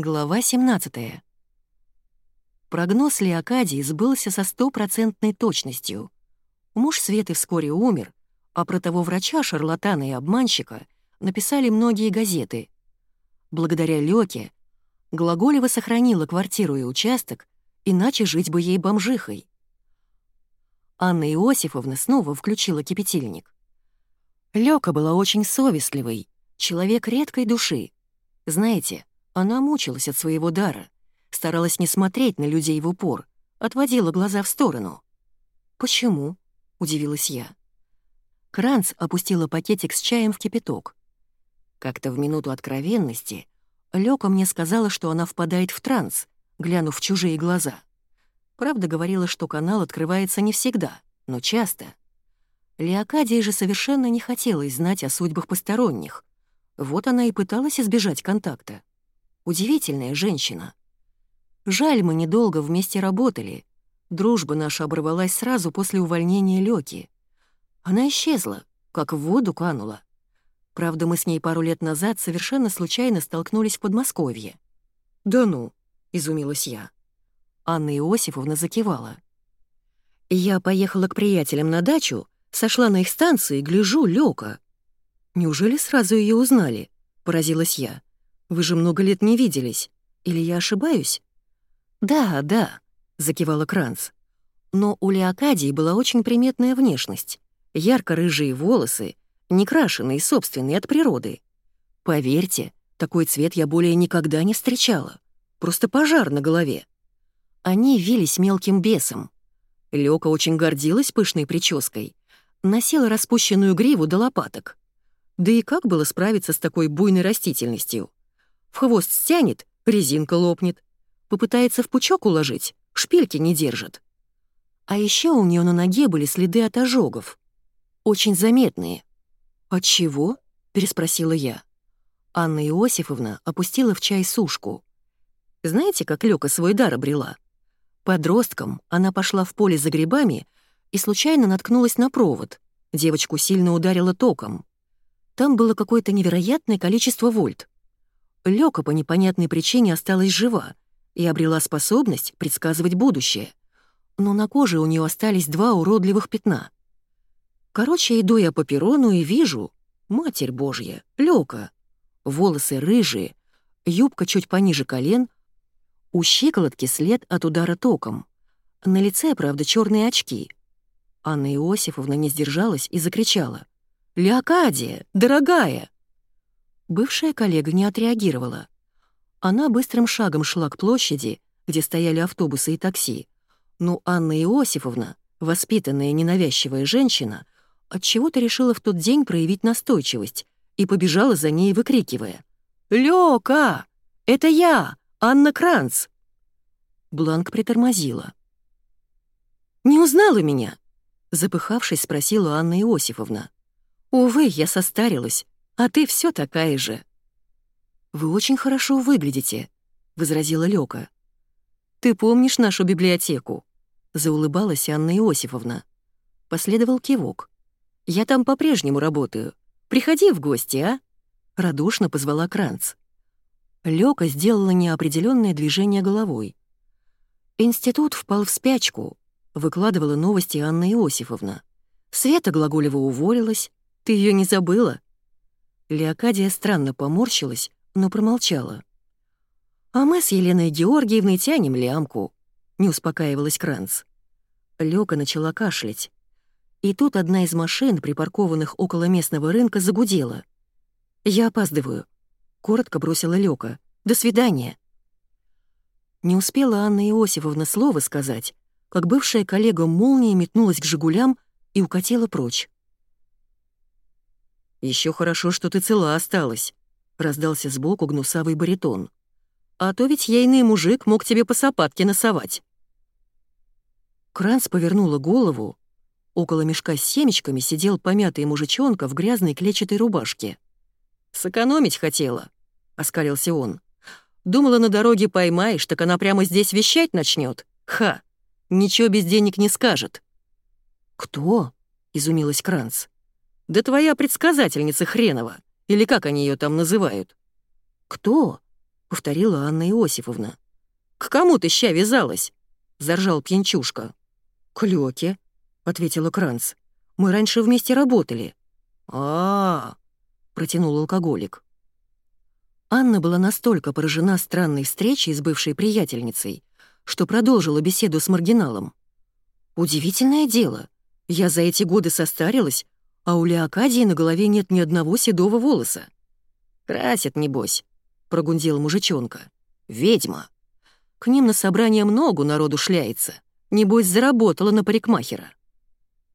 Глава 17. Прогноз Леокадии сбылся со стопроцентной точностью. Муж Светы вскоре умер, а про того врача, шарлатана и обманщика написали многие газеты. Благодаря Лёке Глаголева сохранила квартиру и участок, иначе жить бы ей бомжихой. Анна Иосифовна снова включила кипятильник. Лёка была очень совестливой, человек редкой души. Знаете, она мучилась от своего дара, старалась не смотреть на людей в упор, отводила глаза в сторону. «Почему?» — удивилась я. Кранц опустила пакетик с чаем в кипяток. Как-то в минуту откровенности Лёка мне сказала, что она впадает в транс, глянув в чужие глаза. Правда, говорила, что канал открывается не всегда, но часто. Леокадия же совершенно не хотела знать о судьбах посторонних. Вот она и пыталась избежать контакта. Удивительная женщина. Жаль, мы недолго вместе работали. Дружба наша оборвалась сразу после увольнения Лёки. Она исчезла, как в воду канула. Правда, мы с ней пару лет назад совершенно случайно столкнулись в Подмосковье. «Да ну», — изумилась я. Анна Иосифовна закивала. Я поехала к приятелям на дачу, сошла на их станции, гляжу, Лёка. «Неужели сразу ее узнали?» — поразилась я. Вы же много лет не виделись. Или я ошибаюсь?» «Да, да», — закивала Кранц. Но у Леокадии была очень приметная внешность. Ярко-рыжие волосы, некрашенные, собственные, от природы. Поверьте, такой цвет я более никогда не встречала. Просто пожар на голове. Они вились мелким бесом. Лёка очень гордилась пышной прической, носила распущенную гриву до лопаток. Да и как было справиться с такой буйной растительностью? В хвост стянет, резинка лопнет. Попытается в пучок уложить, шпильки не держит. А еще у нее на ноге были следы от ожогов. Очень заметные. «От чего?» — переспросила я. Анна Иосифовна опустила в чай сушку. Знаете, как Лёка свой дар обрела? Подростком она пошла в поле за грибами и случайно наткнулась на провод. Девочку сильно ударило током. Там было какое-то невероятное количество вольт. Лёка по непонятной причине осталась жива и обрела способность предсказывать будущее. Но на коже у нее остались два уродливых пятна. Короче, иду я по перрону и вижу, Матерь Божья, Лёка. Волосы рыжие, юбка чуть пониже колен, у щиколотки след от удара током. На лице, правда, черные очки. Анна Иосифовна не сдержалась и закричала. «Леокадия, дорогая!» Бывшая коллега не отреагировала. Она быстрым шагом шла к площади, где стояли автобусы и такси. Но Анна Иосифовна, воспитанная ненавязчивая женщина, отчего-то решила в тот день проявить настойчивость и побежала за ней, выкрикивая. «Лёка! Это я, Анна Кранц!» Бланк притормозила. «Не узнала меня?» Запыхавшись, спросила Анна Иосифовна. «Увы, я состарилась. А ты все такая же». «Вы очень хорошо выглядите», — возразила Лёка. «Ты помнишь нашу библиотеку?» — заулыбалась Анна Иосифовна. Последовал кивок. «Я там по-прежнему работаю. Приходи в гости, а?» — радушно позвала Кранц. Лёка сделала неопределённое движение головой. «Институт впал в спячку», — выкладывала новости Анна Иосифовна. «Света Глаголева уволилась. Ты её не забыла?» Леокадия странно поморщилась, но промолчала. «А мы с Еленой Георгиевной тянем лямку», — не успокаивалась Кранц. Лёка начала кашлять. И тут одна из машин, припаркованных около местного рынка, загудела. «Я опаздываю», — коротко бросила Лёка. «До свидания». Не успела Анна Иосифовна слова сказать, как бывшая коллега молнией метнулась к «Жигулям» и укатила прочь. Еще хорошо, что ты цела осталась», — раздался сбоку гнусавый баритон. «А то ведь ейный мужик мог тебе по сапатке носовать». Кранц повернула голову. Около мешка с семечками сидел помятый мужичонка в грязной клетчатой рубашке. «Сэкономить хотела», — оскалился он. «Думала, на дороге поймаешь, так она прямо здесь вещать начнет. Ха! Ничего без денег не скажет». «Кто?» — изумилась Кранц. Да твоя предсказательница хренова, или как они ее там называют?» «Кто?» — повторила Анна Иосифовна. «К кому ты ща вязалась?» — заржал пьянчушка. «К Лёке», — ответила Кранц. «Мы раньше вместе работали». А -а -а, протянул алкоголик. Анна была настолько поражена странной встречей с бывшей приятельницей, что продолжила беседу с маргиналом. «Удивительное дело. Я за эти годы состарилась, а у Леокадии на голове нет ни одного седого волоса». «Красят, небось», — прогундел мужичонка. «Ведьма. К ним на собрание много народу шляется. Небось, заработала на парикмахера».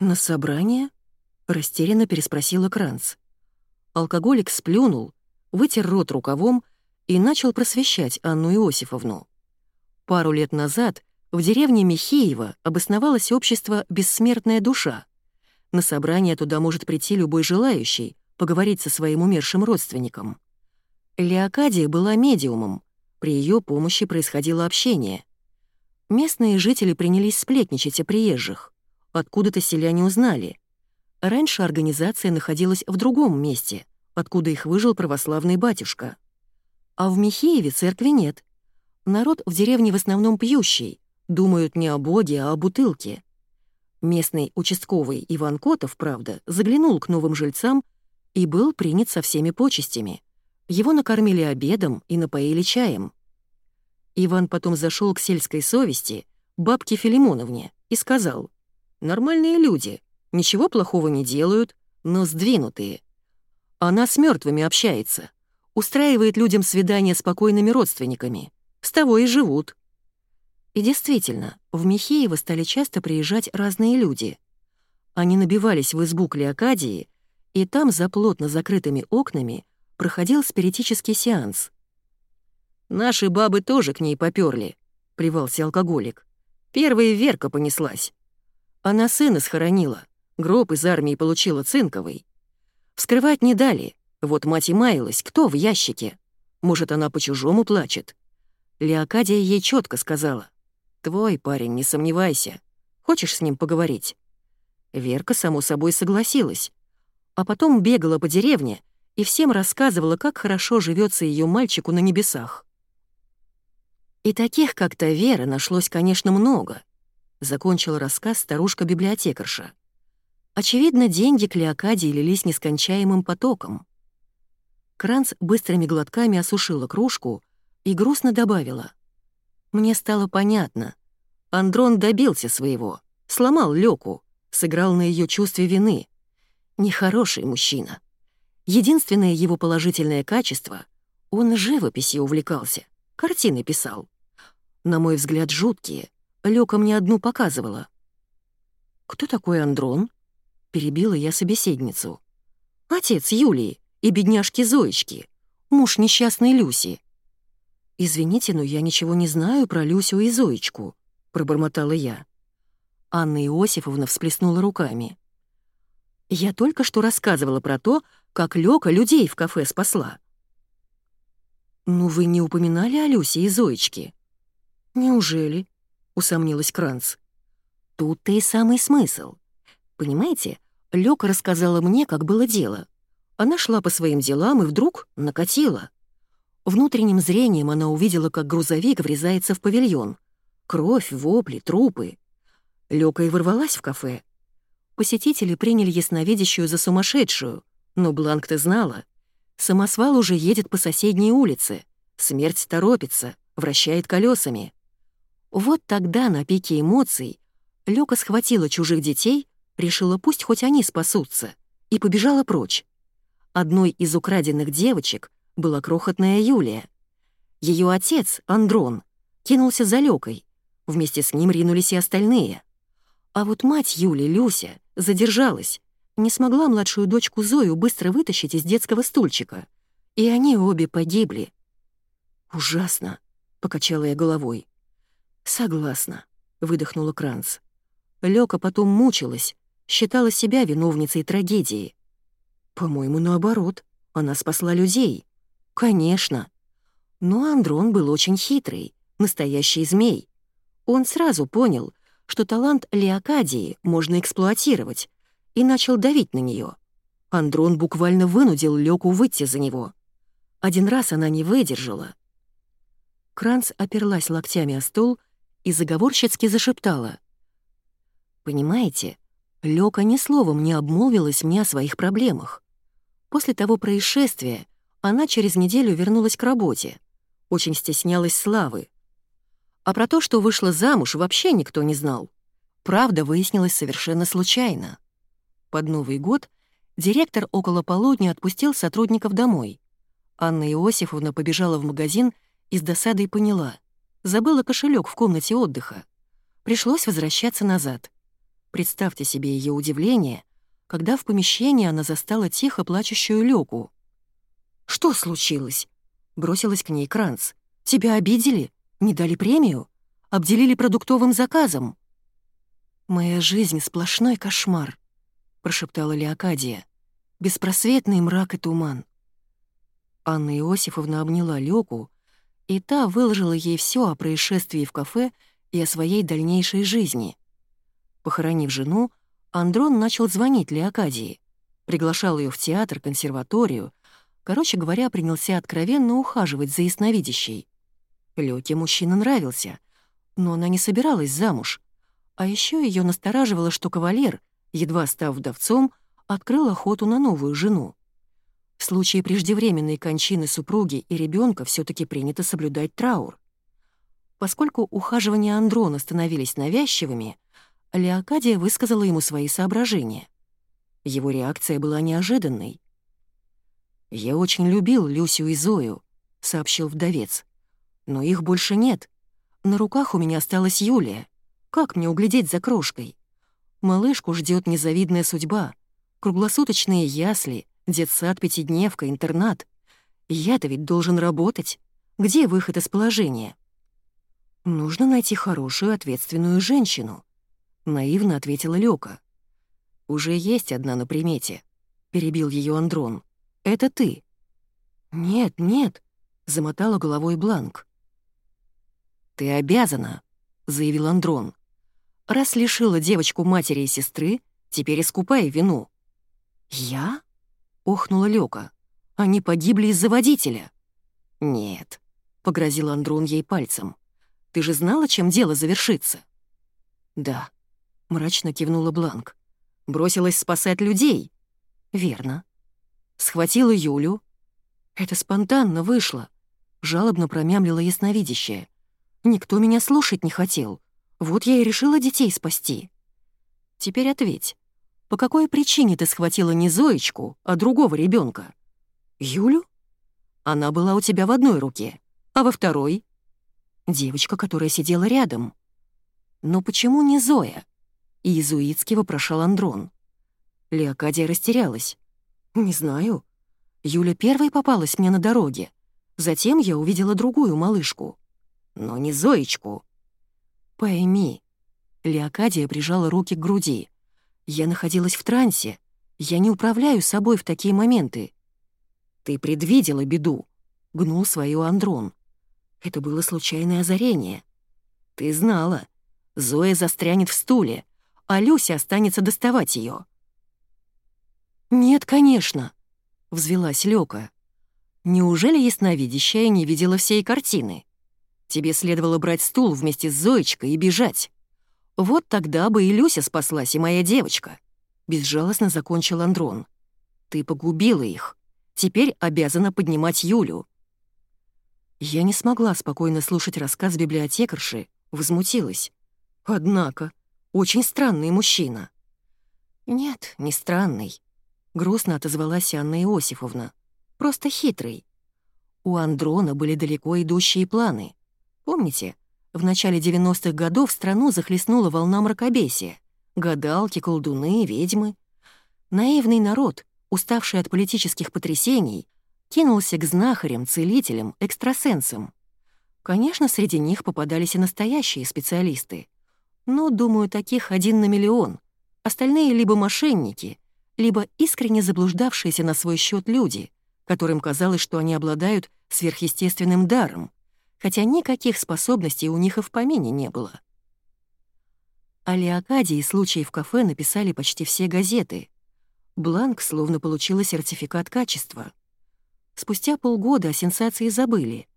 «На собрание?» — растерянно переспросила Кранц. Алкоголик сплюнул, вытер рот рукавом и начал просвещать Анну Иосифовну. Пару лет назад в деревне Михеева обосновалось общество «Бессмертная душа». На собрание туда может прийти любой желающий, поговорить со своим умершим родственником. Леокадия была медиумом, при ее помощи происходило общение. Местные жители принялись сплетничать о приезжих. Откуда-то селяне узнали. Раньше организация находилась в другом месте, откуда их выжил православный батюшка. А в Михееве церкви нет. Народ в деревне в основном пьющий, думают не о Боге, а о бутылке. Местный участковый Иван Котов, правда, заглянул к новым жильцам и был принят со всеми почестями. Его накормили обедом и напоили чаем. Иван потом зашел к сельской совести, бабке Филимоновне, и сказал, «Нормальные люди, ничего плохого не делают, но сдвинутые. Она с мертвыми общается, устраивает людям свидания с покойными родственниками, с того и живут». И действительно, в Михеево стали часто приезжать разные люди. Они набивались в избу к Леокадии, и там за плотно закрытыми окнами проходил спиритический сеанс — Наши бабы тоже к ней попёрли, привался алкоголик. Первая Верка понеслась. Она сына схоронила, гроб из армии получила цинковый. Вскрывать не дали, вот мать и маялась, кто в ящике. Может, она по-чужому плачет. Леокадия ей четко сказала. «Твой парень, не сомневайся. Хочешь с ним поговорить?» Верка, само собой, согласилась. А потом бегала по деревне и всем рассказывала, как хорошо живется ее мальчику на небесах. И таких, как то Вера, нашлось, конечно, много. Закончила рассказ старушка-библиотекарша. Очевидно, деньги к Леокадии лились нескончаемым потоком. Кранц быстрыми глотками осушила кружку и грустно добавила. «Мне стало понятно. Андрон добился своего, сломал Лёку, сыграл на ее чувстве вины. Нехороший мужчина. Единственное его положительное качество — он живописью увлекался, картины писал на мой взгляд, жуткие. Лёка мне одну показывала. «Кто такой Андрон?» — перебила я собеседницу. «Отец Юлии и бедняжки Зоечки, муж несчастной Люси». «Извините, но я ничего не знаю про Люсю и Зоечку», — пробормотала я. Анна Иосифовна всплеснула руками. «Я только что рассказывала про то, как Лёка людей в кафе спасла». «Ну вы не упоминали о Люсе и Зоечке?» «Неужели?» — усомнилась Кранц. «Тут-то и самый смысл. Понимаете, Лёка рассказала мне, как было дело. Она шла по своим делам и вдруг накатила. Внутренним зрением она увидела, как грузовик врезается в павильон. Кровь, вопли, трупы. Лёка и ворвалась в кафе. Посетители приняли ясновидящую за сумасшедшую, но Бланк-то знала. Самосвал уже едет по соседней улице. Смерть торопится, вращает колесами. Вот тогда, на пике эмоций, Лёка схватила чужих детей, решила, пусть хоть они спасутся, и побежала прочь. Одной из украденных девочек была крохотная Юлия. Ее отец, Андрон, кинулся за Лёкой. Вместе с ним ринулись и остальные. А вот мать Юли, Люся, задержалась, не смогла младшую дочку Зою быстро вытащить из детского стульчика. И они обе погибли. «Ужасно», — покачала я головой. «Согласна», — выдохнула Кранц. Лёка потом мучилась, считала себя виновницей трагедии. «По-моему, наоборот, она спасла людей». «Конечно». Но Андрон был очень хитрый, настоящий змей. Он сразу понял, что талант Леокадии можно эксплуатировать, и начал давить на нее. Андрон буквально вынудил Лёку выйти за него. Один раз она не выдержала. Кранц оперлась локтями о стол и заговорщицки зашептала. «Понимаете, Лёка ни словом не обмолвилась мне о своих проблемах. После того происшествия она через неделю вернулась к работе. Очень стеснялась славы. А про то, что вышла замуж, вообще никто не знал. Правда выяснилась совершенно случайно. Под Новый год директор около полудня отпустил сотрудников домой. Анна Иосифовна побежала в магазин и с досадой поняла. Забыла кошелек в комнате отдыха. Пришлось возвращаться назад. Представьте себе ее удивление, когда в помещении она застала тихо плачущую Лёку. «Что случилось?» — бросилась к ней Кранц. «Тебя обидели? Не дали премию? Обделили продуктовым заказом?» «Моя жизнь — сплошной кошмар», — прошептала Леокадия. «Беспросветный мрак и туман». Анна Иосифовна обняла Лёку, и та выложила ей все о происшествии в кафе и о своей дальнейшей жизни. Похоронив жену, Андрон начал звонить Леокадии. Приглашал ее в театр, консерваторию. Короче говоря, принялся откровенно ухаживать за ясновидящей. Лёке мужчина нравился, но она не собиралась замуж. А еще ее настораживало, что кавалер, едва став вдовцом, открыл охоту на новую жену. В случае преждевременной кончины супруги и ребенка все таки принято соблюдать траур. Поскольку ухаживания Андрона становились навязчивыми, Леокадия высказала ему свои соображения. Его реакция была неожиданной. «Я очень любил Люсю и Зою», — сообщил вдовец. «Но их больше нет. На руках у меня осталась Юлия. Как мне углядеть за крошкой? Малышку ждет незавидная судьба. Круглосуточные ясли, детсад, пятидневка, интернат. Я-то ведь должен работать. Где выход из положения?» «Нужно найти хорошую, ответственную женщину», наивно ответила Лёка. «Уже есть одна на примете», — перебил ее Андрон. «Это ты». «Нет, нет», — замотала головой Бланк. «Ты обязана», — заявил Андрон. «Раз лишила девочку матери и сестры, теперь искупай вину». «Я?» — охнула Лёка. «Они погибли из-за водителя». «Нет», — погрозил Андрон ей пальцем. «Ты же знала, чем дело завершится?» «Да», — мрачно кивнула Бланк. «Бросилась спасать людей». «Верно». «Схватила Юлю». «Это спонтанно вышло», — жалобно промямлила ясновидящая. «Никто меня слушать не хотел. Вот я и решила детей спасти». «Теперь ответь, по какой причине ты схватила не Зоечку, а другого ребенка? «Юлю?» «Она была у тебя в одной руке, а во второй?» «Девочка, которая сидела рядом». «Но почему не Зоя?» — иезуитски вопрошал Андрон. Леокадия растерялась. «Не знаю. Юля первой попалась мне на дороге. Затем я увидела другую малышку. Но не Зоечку». «Пойми». Леокадия прижала руки к груди. «Я находилась в трансе. Я не управляю собой в такие моменты». «Ты предвидела беду», — гнул свою Андрон. Это было случайное озарение. «Ты знала. Зоя застрянет в стуле, а Люся останется доставать ее. «Нет, конечно», — взвелась Лёка. «Неужели ясновидящая не видела всей картины? Тебе следовало брать стул вместе с Зоечкой и бежать. Вот тогда бы и Люся спаслась, и моя девочка», — безжалостно закончил Андрон. «Ты погубила их. Теперь обязана поднимать Юлю». Я не смогла спокойно слушать рассказ библиотекарши, возмутилась. «Однако, очень странный мужчина». «Нет, не странный», — грустно отозвалась Анна Иосифовна. «Просто хитрый. У Андрона были далеко идущие планы. Помните, в начале 90-х годов страну захлестнула волна мракобесия. Гадалки, колдуны, ведьмы. Наивный народ, уставший от политических потрясений, кинулся к знахарям, целителям, экстрасенсам. Конечно, среди них попадались и настоящие специалисты — но, думаю, таких один на миллион. Остальные либо мошенники, либо искренне заблуждавшиеся на свой счет люди, которым казалось, что они обладают сверхъестественным даром, хотя никаких способностей у них и в помине не было. О Леокадии случаи в кафе написали почти все газеты. Бланк словно получила сертификат качества. Спустя полгода о сенсации забыли.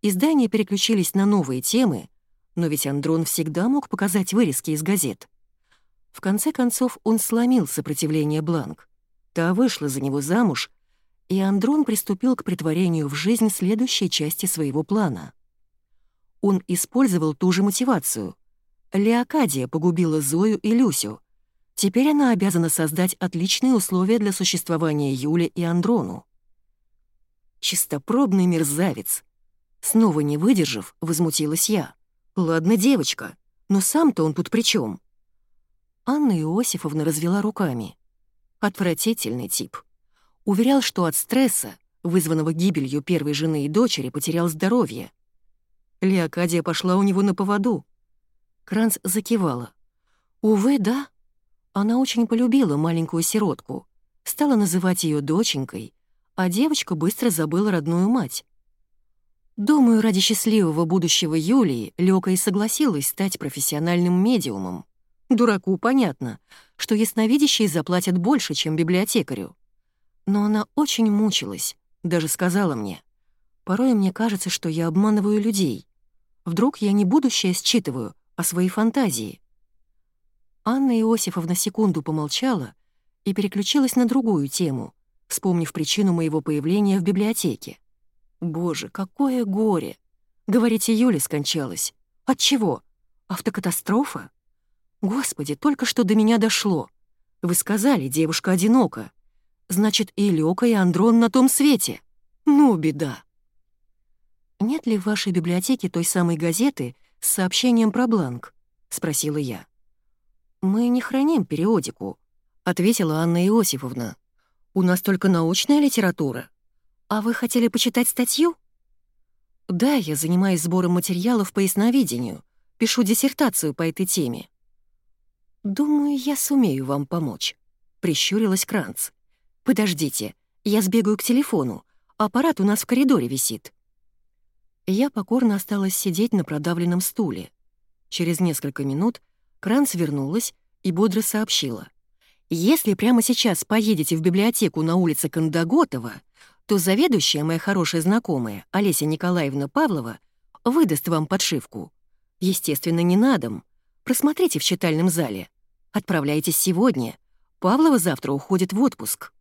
Издания переключились на новые темы, но ведь Андрон всегда мог показать вырезки из газет. В конце концов, он сломил сопротивление Бланк. Та вышла за него замуж, и Андрон приступил к притворению в жизнь следующей части своего плана. Он использовал ту же мотивацию. Леокадия погубила Зою и Люсю. Теперь она обязана создать отличные условия для существования Юли и Андрону. Чистопробный мерзавец. Снова не выдержав, возмутилась я. «Ладно, девочка, но сам-то он тут при чем? Анна Иосифовна развела руками. Отвратительный тип. Уверял, что от стресса, вызванного гибелью первой жены и дочери, потерял здоровье. Леокадия пошла у него на поводу. Кранц закивала. Увы, да. Она очень полюбила маленькую сиротку, стала называть ее доченькой, а девочка быстро забыла родную мать. Думаю, ради счастливого будущего Юлии Лёка и согласилась стать профессиональным медиумом. Дураку понятно, что ясновидящие заплатят больше, чем библиотекарю. Но она очень мучилась, даже сказала мне. Порой мне кажется, что я обманываю людей. Вдруг я не будущее считываю, а свои фантазии. Анна Иосифовна секунду помолчала и переключилась на другую тему, вспомнив причину моего появления в библиотеке. Боже, какое горе! Говорите, Юля скончалась. От чего? Автокатастрофа? Господи, только что до меня дошло. Вы сказали, девушка одинока. Значит, и Лёка, и Андрон на том свете. Ну, беда. «Нет ли в вашей библиотеке той самой газеты с сообщением про бланк?» — спросила я. «Мы не храним периодику», — ответила Анна Иосифовна. «У нас только научная литература. «А вы хотели почитать статью?» «Да, я занимаюсь сбором материалов по ясновидению, пишу диссертацию по этой теме». «Думаю, я сумею вам помочь», — прищурилась Кранц. «Подождите, я сбегаю к телефону, аппарат у нас в коридоре висит». Я покорно осталась сидеть на продавленном стуле. Через несколько минут Кранц вернулась и бодро сообщила. «Если прямо сейчас поедете в библиотеку на улице Кондоготова, то заведующая, моя хорошая знакомая, Олеся Николаевна Павлова, выдаст вам подшивку. Естественно, не на дом. Просмотрите в читальном зале. Отправляйтесь сегодня. Павлова завтра уходит в отпуск.